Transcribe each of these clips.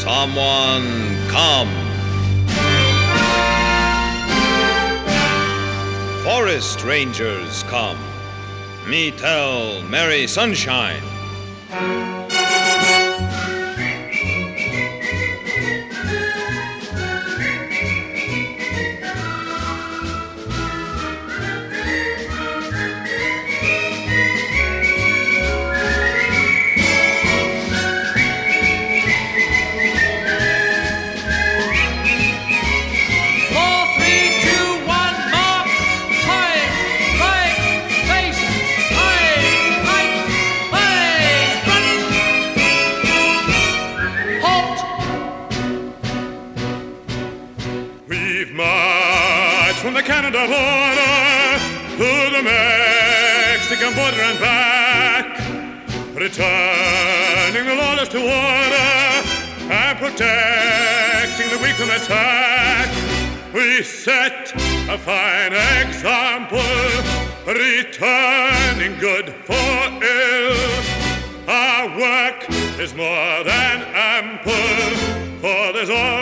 Someone come. Forest rangers come. Me tell Mary Sunshine. From the Canada border to the Mexican border and back, returning the lawless to order and protecting the weak from attack. We set a fine example, returning good for ill. Our work is more than ample, for there's always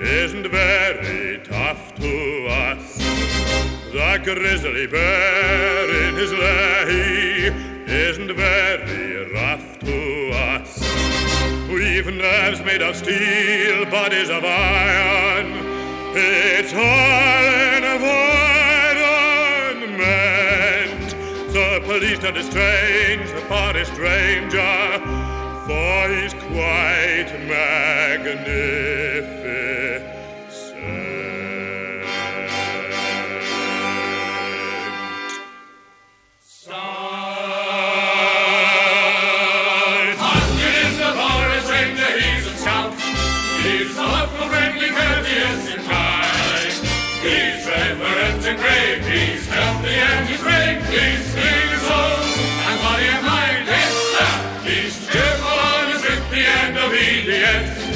isn't very tough to us. The grizzly bear in his lair isn't very rough to us. We've nerves made of steel, bodies of iron. It's all in a environment. The police don't estrange the forest ranger, for he's quite magnificent. Body and